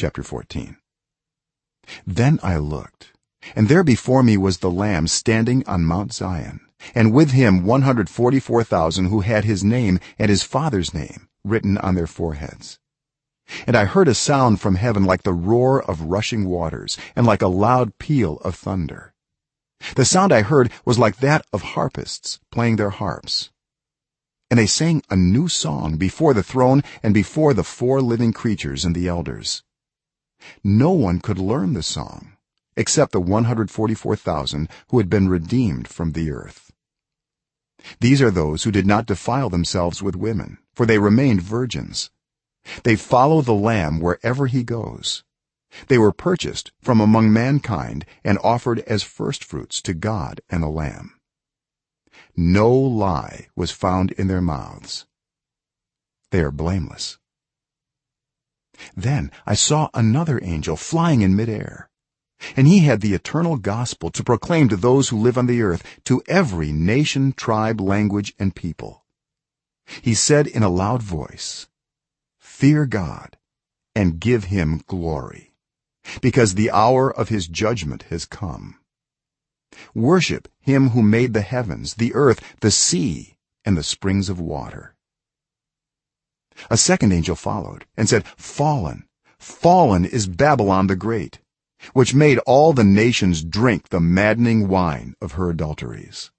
chapter 14 then i looked and there before me was the lamb standing on mount zion and with him 144000 who had his name and his father's name written on their foreheads. And i heard a sound from heaven like the roar of rushing waters and like a loud peal of thunder. The sound i heard was like that of harpists playing their harps. And they sang a new song before the throne and before the four living creatures and the elders no one could learn the song except the 144000 who had been redeemed from the earth. These are those who did not defile themselves with women for they remained virgins. They follow the lamb wherever he goes. They were purchased from among mankind and offered as firstfruits to god and the lamb. No lie was found in their mouths. They are blameless then i saw another angel flying in mid-air. And he had the eternal gospel to proclaim to those who live on the earth to every nation tribe language and people. He said in a loud voice fear god and give him glory because the hour of his judgment has come. Worship him who made the heavens the earth the sea and the springs of water a second angel followed and said fallen fallen is babylon the great which made all the nations drink the maddening wine of her adulteries.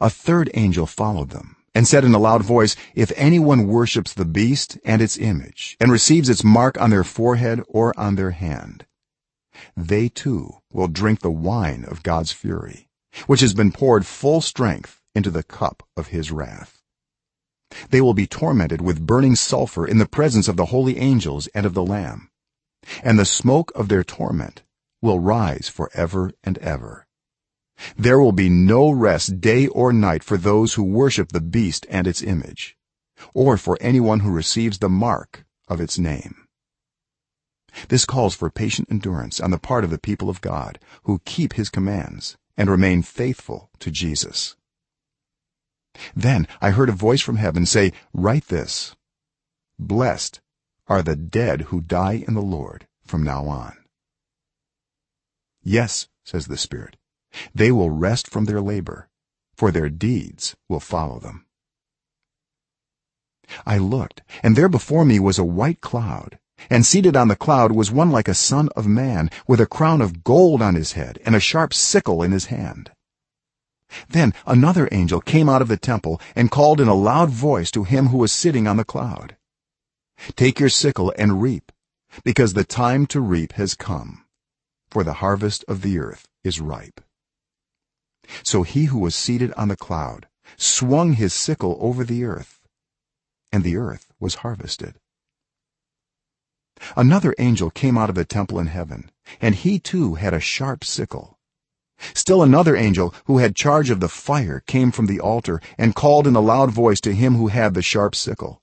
A third angel followed them and said in a loud voice if anyone worships the beast and its image and receives its mark on their forehead or on their hand they too will drink the wine of God's fury which has been poured full strength into the cup of his wrath they will be tormented with burning sulfur in the presence of the holy angels and of the lamb. And the smoke of their torment will rise for ever and ever. There will be no rest day or night for those who worship the beast and its image or for anyone who receives the mark of its name. This calls for patient endurance on the part of the people of god who keep his commands and remain faithful to jesus then i heard a voice from heaven say write this. Blessed are the dead who die in the lord from now on. Yes says the spirit they will rest from their labor for their deeds will follow them. I looked and there before me was a white cloud and seated on the cloud was one like a son of man with a crown of gold on his head and a sharp sickle in his hand then another angel came out of the temple and called in a loud voice to him who was sitting on the cloud. Take your sickle and reap because the time to reap has come for the harvest of the earth is ripe. So he who was seated on the cloud swung his sickle over the earth and the earth was harvested. Another angel came out of the temple in heaven and he too had a sharp sickle still another angel who had charge of the fire came from the altar and called in a loud voice to him who had the sharp sickle.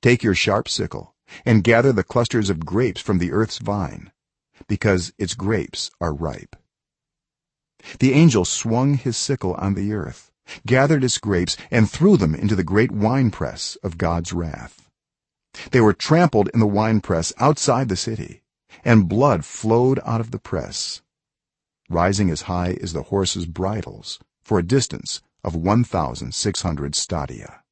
Take your sharp sickle and gather the clusters of grapes from the earth's vine because its grapes are ripe. The angel swung his sickle on the earth gathered its grapes and threw them into the great winepress of God's wrath. They were trampled in the winepress outside the city and blood flowed out of the press rising as high as the horses bridles for a distance of 1600 stadia